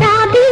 দাবি।